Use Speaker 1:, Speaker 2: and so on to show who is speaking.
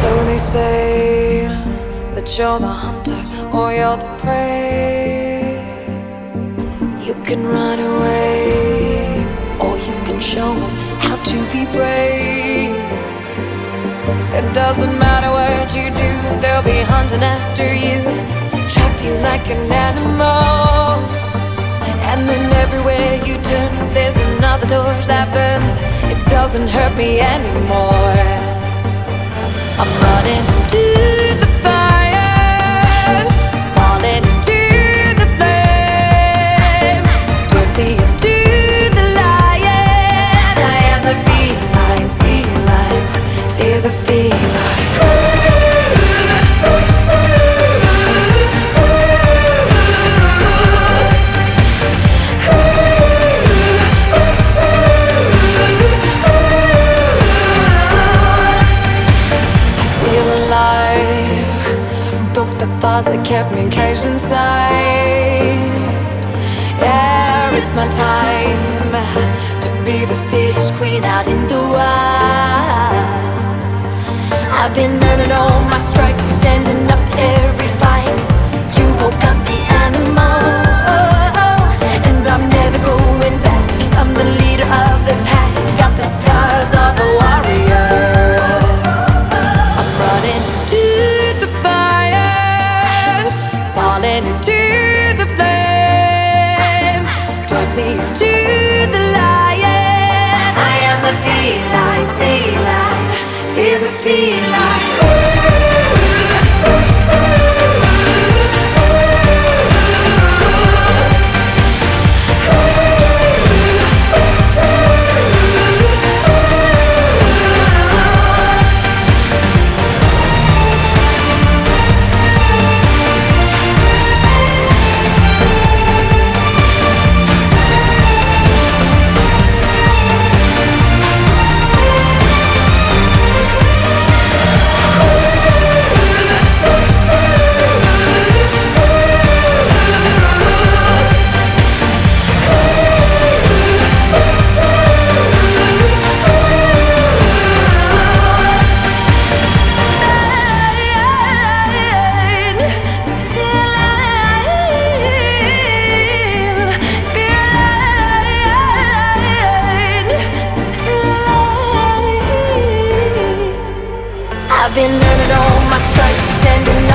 Speaker 1: So when they say that you're the hunter or you're the prey. You can run away or you can show them how to be brave. It doesn't matter what you do, they'll be hunting after you, trap you like an animal. And then everywhere you turn, there's another torch that burns. It doesn't hurt me anymore. I'm running to bars that kept me caged inside. Yeah, it's my time to be the fearless queen out in the wild. I've been earning all my stripes, standing up to every Me into the lion. I am the feline, I've been earning all. My stripes, standing